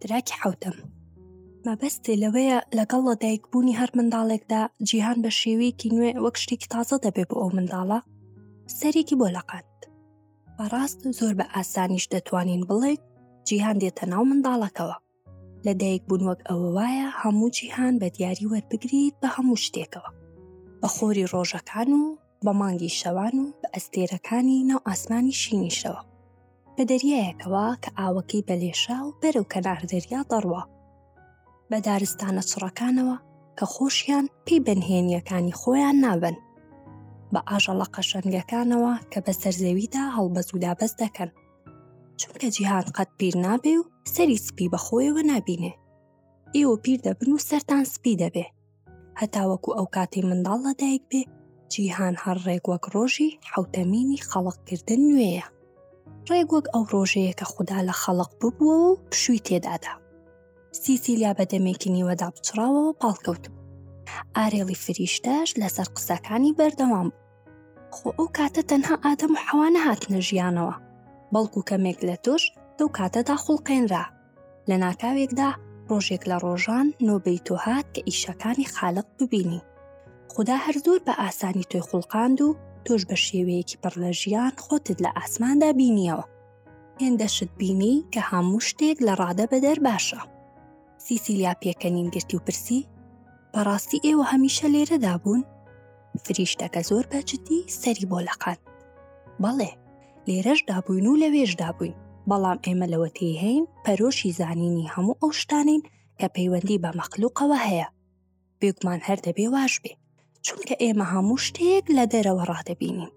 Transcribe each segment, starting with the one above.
تراکی حوتم مەبەستێ لەوەیە لەگەڵ لە دایکبوونی هەر منداڵێکدا جیهان بە شێوەیەکی نوێ وەک شتێکی تازە دەبێ بۆ ئەو منداڵە سەرێکی بۆ لەقات بەڕاست زۆر بە ئاسانیش دەتوانین بڵێ جیهان دێتە ناو منداڵەکەوە لە دایک بوون وەک ئەوە وایە هەموو جیهان بە دیاری وەربگریت بە هەموو شتێکەوە بە خۆری ڕۆژەکان و بە مانگی شەوان و بە ئەستێرەکانی ناو ئاسمانی شینیشەوە بە دەریایەکەوە کە ئاوەکەی بەلێشا و بەرەو کەنار دەریا دەڕوا بە دارستانە چڕەکانەوە کە خۆشیان پێی بەنهێنیەکانی خۆیان نابن بە ئاژەڵە قەشەنگەکانەوە کە بەسەر زەویدا هەڵبەزودا بەس دەکەن چونکە جیهان قەت پیر نابێ و سەری سپی بە خۆیەوە نابینێ ئێوە پیر دەبن و سەران سپی دەبێ هەتاوەکو ئەو کاتی منداڵ لە دایک بێ جیهان هەر ڕێک وەک ڕۆژی حوتەمینی خەڵقکردن نوێیە ڕێک وەک ئەو ڕۆژەیە کە خوددا لە خەڵق ببووە و پشووی تێدادا سیسیلیا بە دەمێکی نیوەدا بچڕاوەوە پاڵکەوت ئارێڵی فریشتەش لەسەر قسەکانی بەردەوام بوو خۆ ئەو کاتە تەنها ئادەم و حەوا نەهاتنە ژیانەوە بەڵکو کەمێک لە توش لەو کاتەدا خوڵقێنرا لە ناکاوێکدا ڕۆژێک لە ڕۆژان نۆبەی تۆ هات کە ئیشەکانی خالق ببینی خدا هەر زۆر بە ئاسانی توی خوڵقاند و تۆش بە شێوەیەکی پڕ لە ژیان خۆتت لە ئاسماندا بینیەوە هێندە شت بینی کە هەموو شتێک لە ڕادە بەدەر باشە سیسیلیا پێکەنین گرتی و پرسی بەڕاستی ئێوە هەمیشە لێرەدا بوون فریشتەکە زۆر بە جددی سەری بۆ لەقات بەڵێ لێرەشدا بووین و لەوێشدا بووین بەڵام ئێمە لەوە تێهین پەرۆشی زانینی هەموو ئەو شتانین کە پەیوەندی بە مەخلوقەوە هەیە بێگومان هەر دەبێ واش بێ چونکە ئێمە هەموو شتێک لە دەرەوە ڕادەبینین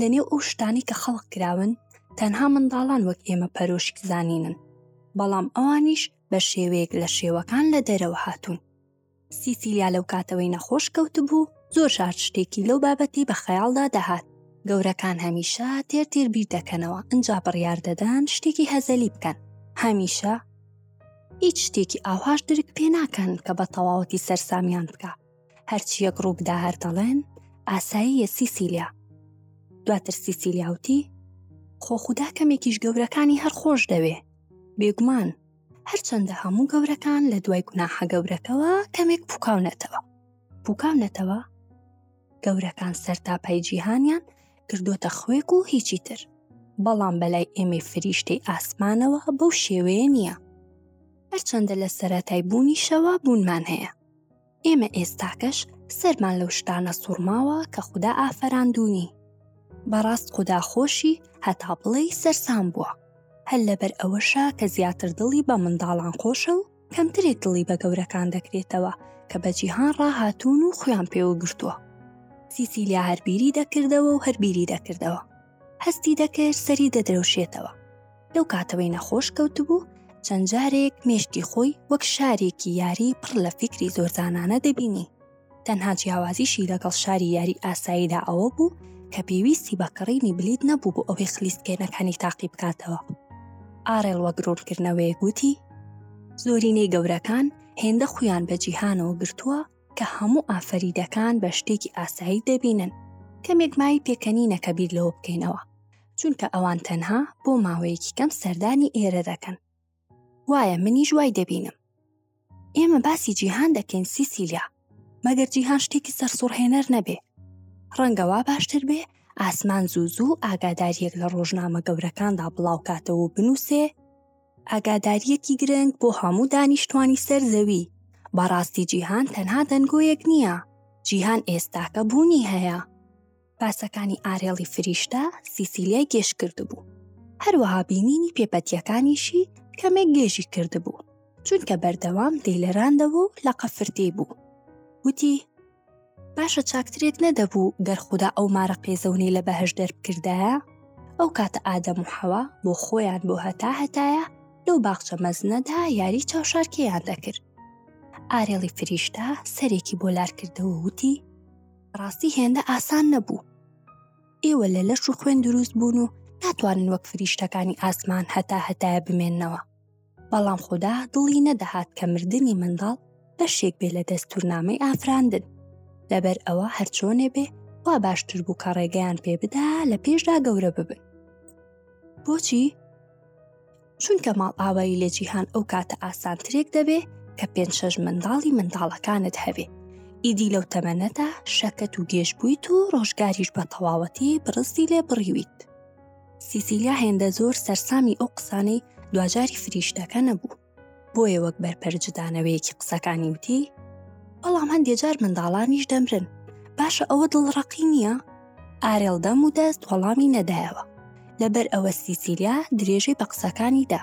لە نێو ئەو شتانی کە خەڵق کراون تەنها منداڵان وەک ئێمە پەرۆشی زانینن بەڵام ئەوانیش بە شێوەیەک لە شێوەکان لە دەرەوە هاتوون سیسیلیا لەو کاتەوەی نەخۆش کەوتبوو زۆر شار شتێکی لەو بابەتی بە خەیاڵدا دەهات گەورەکان هەمیشە تێر تێر بیر دەکەنەوە ئەجا بڕیار دەدان شتێکی هەزەلی بکەن هەمیشە هیچ شتێکی ئاوهاش درک پێ ناکەن کە بە تەواوەتی سەرسامیان بکە هەرچی یەک ڕووبدا هەر دەڵێن ئاساییە سیسیلیا دواتر سیسیلیاوتی خۆ خوددا کەمێکیش گەورەکانی هەر خۆش دەوێ بێگومان هەرچەندە هەموو گەورەکان لە دوای گوناحە گەورەکەوە کەمێک پوکاونەتەوە پوکاونەتەوە گەورەکان سەرتاپای جیهانیان کردوتە خوێک و هیچی تر بەڵام بەلای ئێمەی فریشتەی ئاسمانەوە بەو شێوەیە نییە هەرچەندە لە سەرەتای بوونیشەوە بوونمان هەیە ئێمە ئێستاکەش سەرمان لەو شتانە سوڕماوە کە خوددا ئافەراندونی بەڕاست خوددا خۆشی هەتا بڵێ سەرسام بووە هەر لەبەر ئەوەشە کە زیاتر دڵی بە منداڵان خۆشە و کەمترێک دڵی بە گەورەکان دەکرێتەوە کە بە جیهان ڕاهاتوون و خویان پێوە گرتووە سیسیلیا هەربیری دەکردەوە و هەربیری دەکردەوە هەستی دەکرد سەری دەدرەوشێتەوە لەو کاتەوەی نەخۆش کەوتبوو چەند جارێک مێشکی خۆی وەک شارێکی یاری پڕ لە فیکری زۆرزانانە دەبینی تەنها جیاوازیشی لەگەڵ شاری یاری ئاساییدا ئەوە بوو کە پێویستی بە کڕینی بلیت نەبوو بۆ ئەوەی خلیسکێنەکانی تاقی بکاتەوە ئارێڵ وەگرۆڵکردنەوەی گوتی زۆرینەی گەورەکان هێندە خویان بە جیهانەوە گرتووە کە هەموو ئافەریدەکان بە شتێکی ئاسایی دەبینن کەمێک مای پێکەنینە کە بیر لەوە بکەینەوە چونکە ئەوان تەنها بۆ ماوەیەکی کەم سەردانی ئێرە دەکەن وایە منیش وای دەبینم ئێمە باسی جیهان دەکەین سیسیلیا مەگەر جیهان شتێکی سەرسوڕهێنەر نەبێ ڕەنگەوا باشتر بێ ئاسمان زوو زوو ئاگاداریەک لە ڕۆژنامە گەورەکاندا بڵاوکاتەوە بنووسێ ئاگاداریەکی گرنگ بۆ هەموو دانیشتوانی سەر زەوی بەڕاستی جیهان تەنها دەنگۆیەک نییە جیهان ئێستاکە بوونی هەیە باسەکانی ئارێڵی فریشتە سیسیلیای گەشت کردبوو هەروەها بینینی پێپەتیەکانیشی کەمێک گێژی کردبوو چونکە بەردەوام دەیلەراندەوە و لە قەفرتێ بوو وتی باشە چاکترێت نەدەبوو گەر خوددا ئەو مارە قێزەونەی لە بەهش دەربکردایە ئەو کاتە ئادەم و حەوە بۆ خۆیان بۆ هەتا هەتایە لەو باخچە مەزنەدا یاری چاوشارکێیان دەکرد ئارێڵی فریشتا سەرێکی بۆ لارکردەوە وتی ڕاستی هێندە ئاسان نەبوو ئێوە لە لەش و خوێن دروست بوون و ناتوانن وەک فریشتەکانی ئاسمان هەتا هەتایە بمێنەوە بەڵام خوددا دڵی نەدەهات کە مردنی منداڵ بەشێک بێ لە دەستورنامەی ئافراندن لەبەر ئەوە هەرچۆنێ بێ وا باشتر بوو کە ڕێگەیان پێ بدا لە پێشدا گەورە ببن بۆچی چونکە ماڵ ئاوایی لە جیهان ئەو کاتە ئاسانترێک دەبێ کە پێنج شەش منداڵی منداڵەکانت هەبێ ئیدی لەو تەمەنەدا شەکەت و گێژ بوویت و ڕۆژگاریش بە تەواوەتی بڕستی لێ بڕیویت سیسیلیا هێندە زۆر سەرسامی ئەو قسانەی دواجاری فریشتەکە نەبوو بۆیە وەک بەرپەر جدانەوەیەکی قسەکانی وتی بەڵام هەندێ جار منداڵانیش دەمرن باشە ئەوە دڵڕقی نییە ئارێڵ دەم و دەست وەڵامی نەدایەوە لەبەر ئەوە سیسیلیا درێژەی بە قسەکانی دا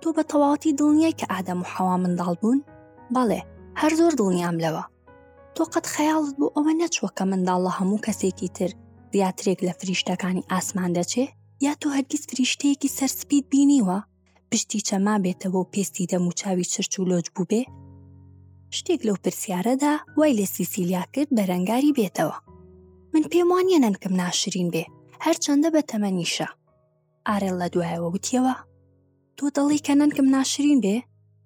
تۆ بە تەواوەتی دڵنیای کە ئادەم و حەوا منداڵ بوون بەڵێ هەر زۆر دڵنیام لەوە تۆ قەت خەیاڵت بۆ ئەوە نەچووە کە منداڵ لە هەموو کەسێکی تر زیاترێک لە فریشتەکانی ئاسمان دەچێ یا تۆ هەرگیز فریشتەیەکی سەرسپیت بینیوە پشتی چەما بێتەوە و پێستی دەم و چاوی چرچ و لۆج بوو بێ شتێک لەو پرسیارەدا وای لە سیسیلیا کرد بەرەنگاری بێتەوە من پێم وانە نەنکم ناشرین بێ هەرچەندە بە تەمەنیشە ئارێل لە دوایەوە وتیەوە تۆ دەڵی کە نەنکم ناشرین بێ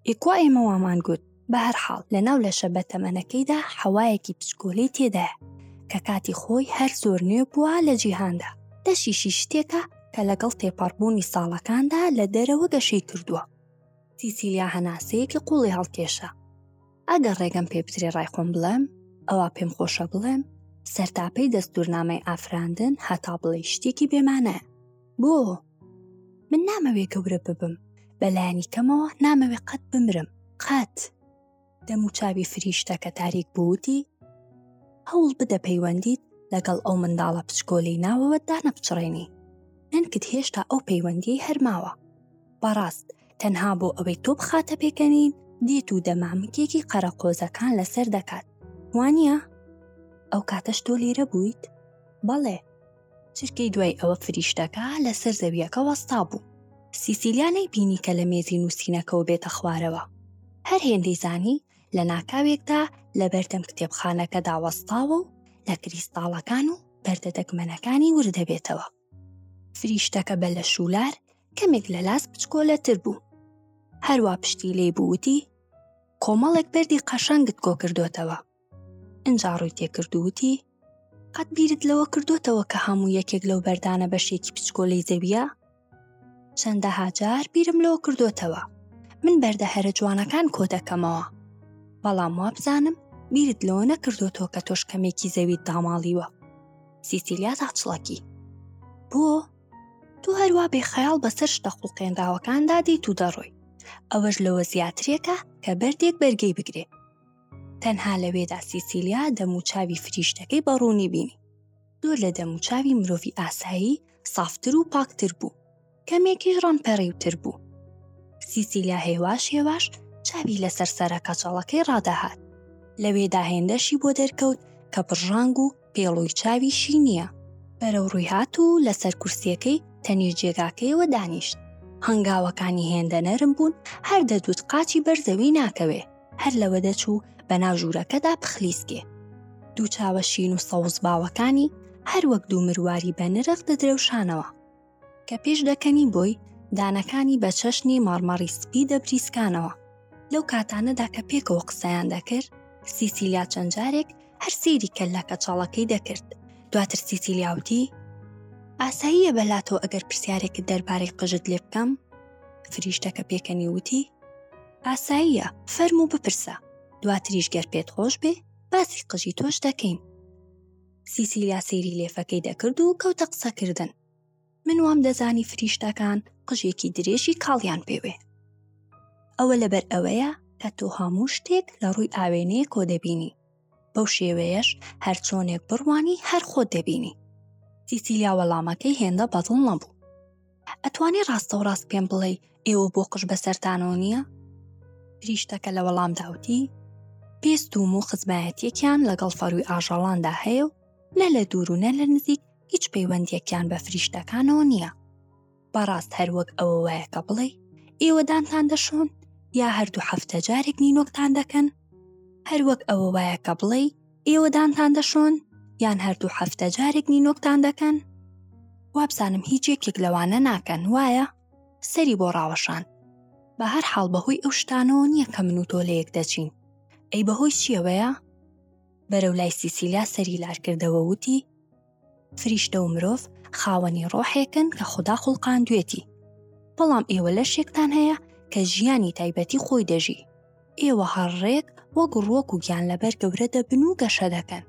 ئێکوا ئێمە وامان گوت بە هەر حاڵ لە ناو لەشە بە تەمەنەکەیدا حەوایەکی پچکۆلەی تێدایە کە کاتی خۆی هەر زۆر نوێ بووە لە جیهاندا دەشیشی شتێکە کە لەگەڵ تێپەڕبوونی ساڵەکاندا لە دەرەوە گەشەی کردووە سیسیلیا هەناسەیەکی قوڵی هەڵکێشا ئەگەر ڕێگەم پێ بترێ ڕای خۆم بڵێم ئەوا پێم خۆشە بڵێم سەرتاپەی دەستورنامەی ئافراندن هەتا بڵێ شتێکی بێمانایە بۆ من نامەوێ گەورە ببم بەلایانی کەمەوە نامەوێ قەت بمرم قەت دەموچاوی فریشتەکە تاریک بووتی هەوڵ بدە پەیوەندیت لەگەڵ ئەو منداڵە پچکۆلی ناوەوە دانەپچڕێنی نەنکت هێشتا ئەو پەیوەندی هەرماوە بەڕاست تەنها بۆ ئەوەی تۆ بخاتە پێکەنین دێت و دەمامکێکی قەرەقۆزەکان لەسەر دەکات وانە ئەو کاتەش تۆ لێرە بوویت بەڵێ چرکەی دوای ئەوە فریشتەکە لەسەر زەویەکە وەستا بوو سیسیلیا نەی بینی کە لە مێزی نووسینەکەەوە بێتە خوارەوە هەر هێندەی زانی لە ناکاوێکدا لە بەردەم کتێبخانەکەدا وەستاوە و لە کریستاڵەکان و بەردە دەگمەنەکانی وردەبێتەوە فریشتەکە بە لە شولار کەمێک لە لاس بچکۆلەتر بوو هەروە پشتی لی بووتی کۆمەڵێک بەردی قەشەنگت کۆ کردوتەوە ئینجا ڕووی تێکردووتی قەت بیرت لەوە کردوتەوە کە هەموو یەکێک لەو بەردانە بەشێکی پچکۆلەی زەویە چەندەها جار بیرم لەوە کردوتەوە من بەردە هەرە جوانەکان کۆ دەکەمەوە بەڵام وابزانم بیرت لەوە نەکردوتەوە کە تۆش کەمێکی زەویت داماڵیوە سیسیلیا تاچڵەکی بۆ تو هەروە بێخەیاڵ بەسەر شتە خوڵقێنراوەکاندا دیت و دەڕۆی ئەوەش لەوە زیاترێکە کە بەردێک بەرگەی بگرێ تەنها لەوێدا سیسیلیا دەموچاوی فریشتەکەی بەڕوونی بینی زۆر لە دەموچاوی مرۆڤی ئاسایی سافتر و پاکتر بوو کەمێکیش ڕەمپەڕیوتر بوو سیسیلیا هێواش هێواش چاوی لەسەر سەرە کەچەڵەکەی ڕادەهات لەوێدا هێندەشی بۆ دەرکەوت کە بڕژانگ و پێڵووی چاویشی نییە بەرەو ڕووی هات و لەسەر کورسیەکەی تەنی جێگاکەیەوە دانیشت هەنگاوەکانی هێندە نەرم بوون هەر دەدوت قاچی بەر زەوی ناکەوێ هەر لەوە دەچوو بە ناو ژوورەکەدا بخلیسکێ دوو چاوە شین و سەوز باوەکانی هەر وەک دوو مرواری بە نرخ دەدرەوشانەوە کە پێش دەکەنی بۆی دانەکانی بە چەشنی مەڕمەڕی سپی دەبریسکانەوە لەو کاتانەدا کە پێکەوە قسەیان دەکرد سیسیلیا چەند جارێک هەر سێری کە لە کەچەڵەکەی دەکرد دواتر سیسیلیاوتی ئاساییە بەلاتەوە ئەگەر پرسیارێکت دەربارەی قژت لێ بکەم فریشتەکە پێکەنی وتی ئاساییە فەرم و بپرسە دواتریش گەر پێت خۆش بێ باسی قژی تۆش دەکەین سیسیلیا سەیری لێفەکەی دەکرد و کەوتە قسەکردن من وام دەزانی فریشتەکان قژێکی درێژی کاڵیان پێوێ ئەوە لەبەر ئەوەیە کە تۆ هەموو شتێک لە ڕووی ئاوێنەیە کۆ دەبینی بەو شێوەیەش هەرچۆنێک بڕوانی هەر خۆت دەبینی سیسیلیا وەڵامەکەی هێندە بەدڵ نەبوو ئەتوانی ڕاستە و ڕاست پێم بڵێ ئێوە بۆ قش بەسەرتانەوە نییە؟ پریشتەکە لە وەڵام داوتی پێست و مو خزمایەتیەکیان لەگەڵ فەروی ئاژەڵاندا هەیە و نە لە دوور و نە لە نزیک هیچ پەیوەندیەکیان بە فریشتەکانەوە نییە بەڕاست هەروەک ئەوە وایە کە بڵێ ئێوەدانتان دەشۆن یا هەردوو هەفتە جارێک نینۆکتان دەکەن هەروەک ئەوە وایە کە بڵێ ئێوە دانتان دەشۆن یان هەردوو هەفتە جارێک نینۆکتان دەکەن وابزانم هیچ یەکێک لەوانە ناکەن وایە سەری بۆ ڕاوەشان بە هەر حاڵ بەهۆی ئەو شتانەوە نییە کە من و تۆ لە یەک دەچین ئەی بەهۆی چیەوەیە بەرەو لای سیسیلیا سەری لارکردەوە وتی فریشتە و مرۆڤ خاوەنی ڕۆحێکن کە خوددا خوڵقاندوێتی بەڵام ئێوە لەشێکتان هەیە کە ژیانی تایبەتی خۆی دەژی ئێوە هەر ڕێک وەک ڕۆک و گیان لەبەر گەورە دەبن و گەشە دەکەن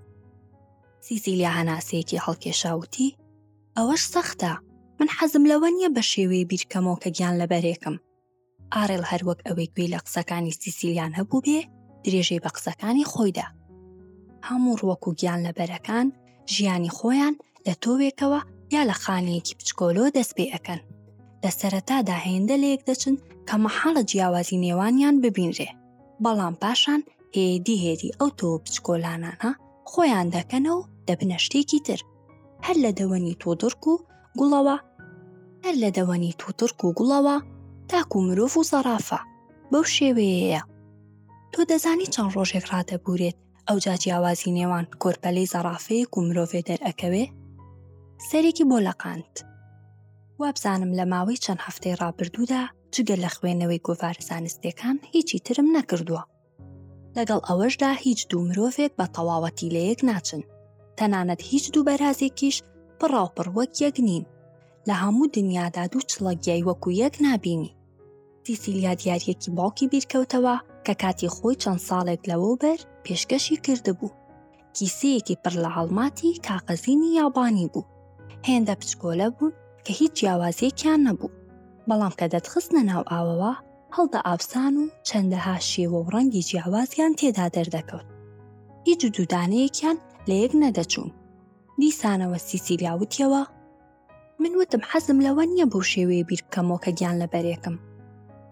سیسیلیا هەناسەیەکی هەڵکێشاوتی ئەوەش سەختە من حەزم لەوە نییە بە شێوەیە بیرکەمەوە کە گیان لەبەرێکم ئارێل هەر وەک ئەوەی گوێی لە قسەکانی سیسیلیان هەبوو بێ درێژەی بە قسەکانی خۆیدا هەموو ڕوەک و گیان لە بەرەکان ژیانی خۆیان لە تۆوێکەوە یا لە خانەیەکی بچکۆلۆ دەست پێ ئەەکەن لە سەرەتادا هێندە لەیەک دەچن کە مەحاڵە جیاوازی نێوانیان ببینرێ بەڵام پاشان هێدی هێدی ئەو تۆ بچکۆلانانە خۆیان دەکەنە و دەبنە شتێکی تر هەر لە دەوەنی تۆدڕک و گوڵەوە هەر لە دەوەنی توتڕک و گوڵەوە تاکو مرۆڤ و زەرافە بەو شێوەیەیە تۆ دەزانی چەند ڕۆژێک ڕادەبورێت ئەو جا جیاوازی نێوان کۆرپەلەی زەرافەیەک و مرۆڤێ دەرئەکەوێ سەرێکی بۆ لەقاند وابزانم لە ماوەی چەند هەفتەی ڕابردوودا جگە لە خوێنەوەی گۆڤارە زانستەکان هیچی ترم نەکردووە لەگەڵ ئەوەشدا هیچ دوو مرۆڤێک بە تەواوەتی لە یەک ناچن تەنانەت هیچ دوو بەرازێکیش پڕاوپڕ وەک یەک نین لە هەموو دنیادا دوو چڵەگیای وەکو یەک نابینی سیسیلیا دیارەکی باوکی بیرکەوتەوە کە کاتی خۆی چەند ساڵێک لەوە بەر پێشکەشی کردبوو کیسەیەکی پڕ لە هەڵماتی کاغەزینی یابانی بوو هێندە پچکۆلە بوون کە هیچ جیاوازیەکیان نەبوو بەڵام کە دەتخستنە ناو ئاوەوە هەڵدە ئاوسان و چەندەها شێوە و ڕەنگی جیاوازیان تێدا دەردەکەوت هیچ دوودانەیەکیان لە یەک نەدەچوون دیسانەوە سیسیلیا وتیەوە من وتم حەزم لەوە نییە بەو شێوەیە بیر بکەمەوە کە گیان لەبەرێکم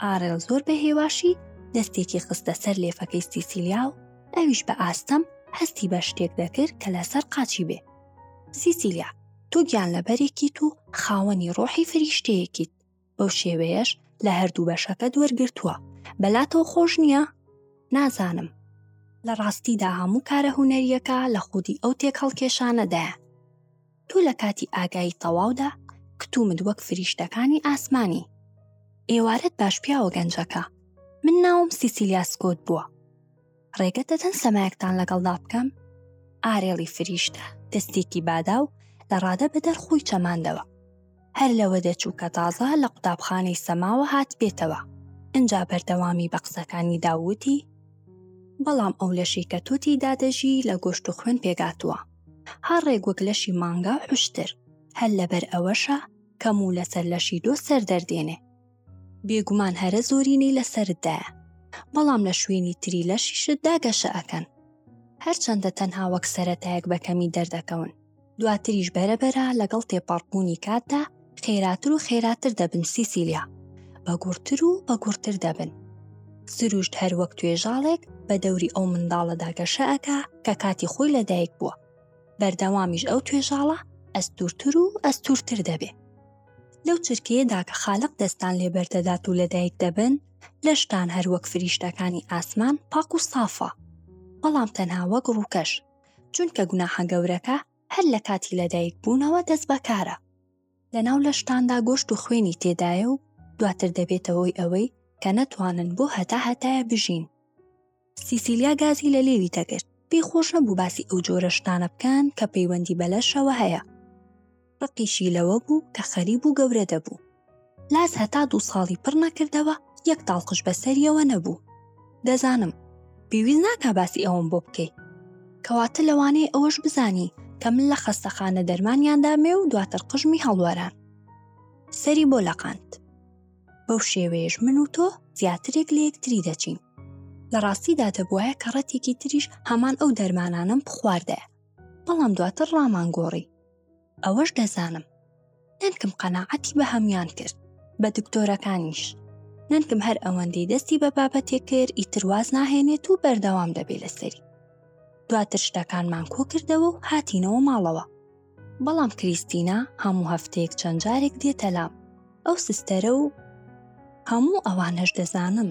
ئارێڵ زۆر بە هێواشی دەستێکی خستە سەر لێفەکەی سیسیلیا و ئەویش بە ئاستەم هەستی بە شتێک دەکرد کە لەسەر قاچی بێ سیسیلیا تۆ گیان لەبەرێکیت و خاوەنی ڕۆحی فریشتەیەکیت بەو شێوەیەش لە هەردوو بەشەکە دوەرگرتووە بەلاتەوە خۆش نییە نازانم لە ڕاستیدا هەموو کارە هوەریەکە لە خودی ئەو تێک هەڵکێشانەدایە تۆ لە کاتی ئاگایی تەواودا کتومت وەک فریشتەکانی ئاسمانی ئێوارەت باش پیاوە گەنجەکە من ناوم سیسیلیا سکۆت بووە ڕێگە دەدەن سەمایەکتان لەگەڵدا بکەم ئارێڵی فریشتە دەستێکی بادا و لە ڕادە بە دەرخۆی چەماندەوە هەر لەوە دەچوو کە تازە لە قوتابخانەی سەماوە هات بێتەوە ئەجا بەردەوامی بە قسەکانی داوتی بەڵام ئەو لەشی کە تۆتی دادەژی لە گۆشت و خوێن پێگاتووە هەر ڕێک وەک لەشی مانگا حشتر هەر لەبەر ئەوەشە کەموو لەسەر لەشی دۆ سەر دەردێنێ بێگومان هەرە زۆرینەی لە سەرتدایە بەڵام لە شوێنی تری لەشیشت داگەشە ئەکەن هەرچەندە تەنها وەک سەرەتایەک بەکەمی دەردەکەون دواتریش بەرەبەرە لەگەڵ تێپەڕبوونی کاتدا خێراتر و خێراتر دەبن سیسیلیا بە گوڕتر و بە گوڕتر دەبن سروشت هەر وەک توێژاڵێک بە دەوری ئەو منداڵەدا گەشەکە کە کاتی خۆی لەدایک بووە بەردەوامیش ئەو توێژاڵە ئەستورتر و ئەستورتر دەبێ لەو چرکەیەدا کە خالق دەستان لێ بەردەدات و لەدایک دەبن لەشتان هەر وەک فریشتەکانی ئاسمان پاک و سافە بەڵام تەنها وەک ڕووکەش چونکە گوناحە گەورەکە هەر لە کاتی لەدایک بوونەوە دەست بەکارە لەناو لەشتاندا گۆشت و خوێنی تێدایە و دواتر دەبێتەوەی ئەوەی کە نەتوانن بۆ هەتا هەتایە بژین سیسیلیا گازی لە لێوی تەگرت پێی خۆش نەبوو باسی ئەو جۆرە شتانە بکەن کە پەیوەندی بەلەشەوە هەیە ڕقیشی لەوە بوو کە خەریب و گەورە دەبوو لاس هەتا دوو ساڵی پڕ نەکردەوە یەک تاڵقش بەسەریەوە نەبوو دەزانم پێویست ناکە باسی ئەوم بۆ بکەی کەواتە لەوانەیە ئەوەش بزانی کە من لە خەستەخانە دەرمانیاندا مێ و دواتر قژمی هەڵوەران سەری بۆ لەقاند بەو شێوەیەش من و تۆ زیاترێک لە یەکتری دەچین لە ڕاستیدا دەبواە کە ڕەتێکی تریش هەمان ئەو دەرمانانم بخواردایە بەڵام دواتر ڕامان گۆڕی ئەوەش دەزانم نەنکم قەنەعەتی بە هەموان کرد بە دکتۆرەکانیش نەنکم هەر ئەوەندەی دەستی بە بابەتێک کرد ئیترواز ناهێنێت و بەردەوام دەبێ لەسەری دواتر شتەکانمان کۆ کردەوە و هاتینەوە ماڵەوە بەڵام کریستینا هەموو هەفتەیەک چەند جارێک دێتە لام ئەو سستەرە و هەموو ئەوانەش دەزانم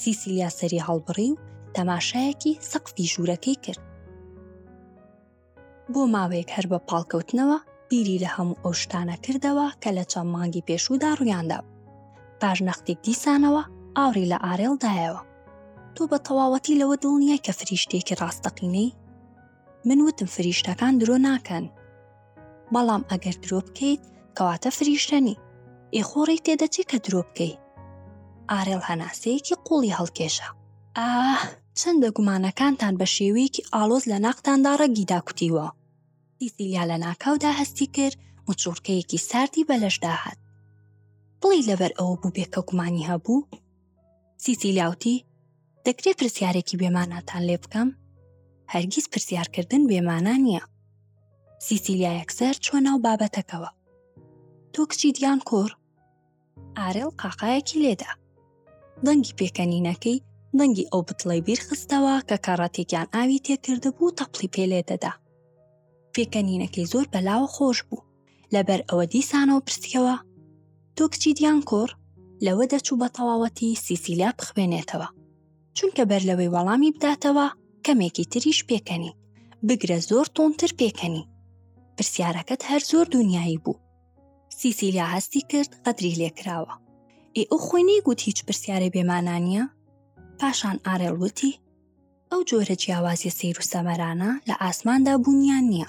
سیسیلیا سەری هەڵبڕی و تەماشایەکی سەقفی ژوورەکەی کرد بۆ ماوەیەک هەر بە پاڵکەوتنەوە بیری لە هەموو ئەو شتانە کردەوە کە لە چەند مانگی پێشوودا ڕویاندا پاش نەختێک دیسانەوە ئاوری لە ئارێڵدایەوە تۆ بە تەواوەتی لەوە دڵنیای کە فریشتێکی ڕاستەقینەی من وتم فریشتەکان درۆ ناکەن بەڵام ئەگەر درۆ بکەیت کەواتە فریشتەنی ئێخۆڕی تێدەچی کە درۆ بکەی ئارێڵ هەناسەیەکی قوڵی هەڵکێشا ئاه چەندە گومانەکانتان بە شێوەیەکی ئالۆز لە ناقتاندا ڕەگیدا کوتیوە سیسیلیا لە ناکاودا هەستی کرد مچوڕکەیەکی ساردی بەلەشدا هات بڵی لەبەر ئەوە بوو بێ کە گومانی هەبوو سیسیلاوتی دەکرێت پرسیارێکی بێماناتان لێ بکەم هەرگیز پرسیارکردن بێمانە نییە سیسیلیا یەکسەر چۆ ناو بابەتەکەوە تۆ کچی دیان کۆر ئارێڵ قاقایەکی لێدا دەنگی پێکەنینەکەی دەنگی ئەو بتڵی بیرخستەوە کە کەڕەتێکیان ئاوی تێکردبوو تەپڵی پێلێ دەدا پێکەنینەکەی زۆر بەلاوە خۆش بوو لەبەر ئەوە دیسانەوە پرسیەوە تۆ کچیت یان کوڕ لەوە دەچوو بە تەواوەتی سیسیلا بخوێنێتەوە چونکە بەر لەوەی وەڵامی بداتەوە کەمێکی تریش پێکەنی بگرە زۆر تۆنتر پێکەنی پرسیارەکەت هەر زۆر دنیایی بوو سیسیلیا هەستی کرد قەدری لێکراوە ئێ ئەو خۆی نەیگوت هیچ پرسیارە بێمانانیە پاشان ئارێڵوتی ئەو جۆرە جیاوازیە سیر و سەمەرانە لە ئاسماندا بوونیان نییە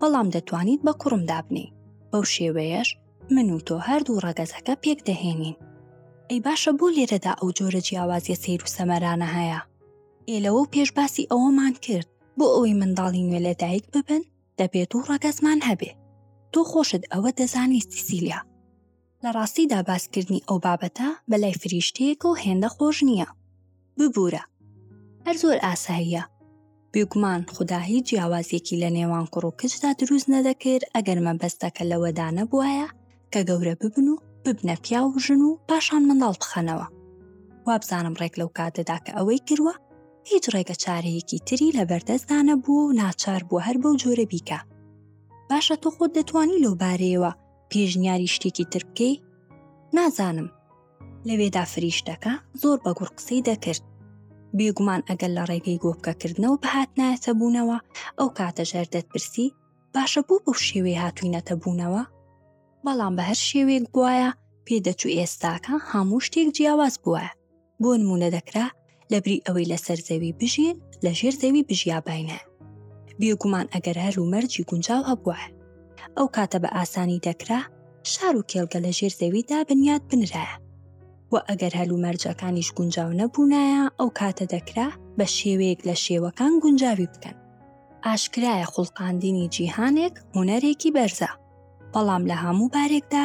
بەڵام دەتوانیت بە کوڕم دابنی بەو شێوەیەش من و تۆ هەردوو ڕەگەزەکە پێک دەهێنین ئەی باشە بۆ لێرەدا ئەو جۆرە جیاوازیە سیر و سەمەرانە هەیە ئێ لەوە و پێش باسی ئەوەمان کرد بۆ ئەوەی منداڵی نوێ لە دایک ببن دەبێت و ڕەگەزمان هەبێ تۆ خۆشت ئەوە دەزانی سیسیلیا لە ڕاستیدا باسکردنی ئەو بابەتە بەلای فریشتەیەک و هێندە خۆش نییە ببوورە هەر زۆر ئاساییە بێگومان خدا هیچ جیاوازیەکی لە نێوان کوڕ و کچدا دروست نەدەکرد ئەگەر مەبەستەکە لەوەدا نەبوایە کە گەورە ببن و ببنە پیا و ژن و پاشان منداڵ بخەنەوە وابزانم ڕێک لەو کاتەدا کە ئەوەی کردوە هیچ ڕێگە چارەیەکی تری لە بەردەستدا نەبوو و ناچار بووە هەر بەو جۆرە بیکە باشە تۆ خۆت دەتوانی لەو بارەیەوە پێشنیاری شتێکی تر بکەی نازانم لەوێدا فریشتەکە زۆر بە گوڕ قسەی دەکرد بێگومان ئەگەر لە ڕێگەی گۆپکەکردنەوە بەهاتنایەتە بوونەوە ئەو کاتە ژەر دەتپرسی باشە بۆ بەو شێوەی هاتوینەتە بوونەوە بەڵام بە هەر شێوێک بواە پێدەچوو ئێستاکە هەموو شتێک جیاواز بووە بۆ نمونە دەکرا لەبری ئەوەی لەسەر زەوی بژین لە ژێر زەوی بژیا باینە بێگومان ئەگەر هەر و مەرجی گونجاو هەبووە ئەو کاتە بە ئاسانی دەکرا شار و کێڵگە لە ژێر زەویدا بنیات بنرایە و ئەگەر هەل و مەرجەکانیش گونجاو نەبوونایە ئەو کاتە دەکرا بە شێوەیەک لە شێوەکان گونجاوی بکەن ئاشکرایە خوڵقاندنی جیهانێک هوەرێکی بەرزە بەڵام لە هەموو بارێکدا